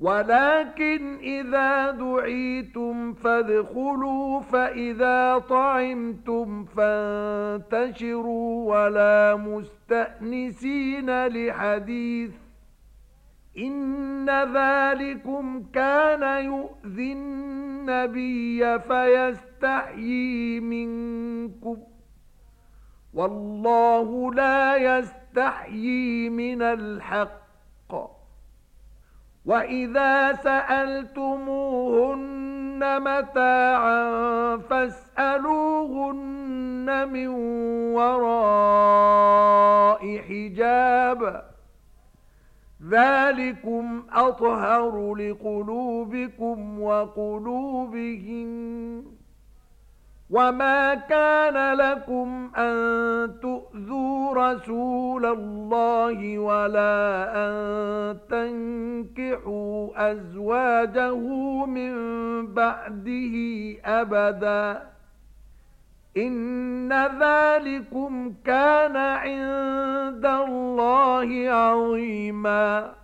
ولكن إذا دعيتم فادخلوا، فإذا طعمتم فانتشروا، ولا مستأنسين لحديث. إن ذلكم كان يؤذي النبي فيستحيي منكم. والله لا يستحيي من الحق. وَإِذَا سَأَلْتُمُوهُنَّ مَتَاعًا فَاسْأَلُوهُنَّ مِنْ وَرَاءِ حِجَابٍ ذَلِكُمْ أَطْهَرُ لِقُلُوبِكُمْ وَقُلُوبِهِمْ وما كان لكم أن تؤذوا رسول الله ولا أن تنكحوا أزواجه من بعده أبدا. إن ذلكم كان عند الله عظيما.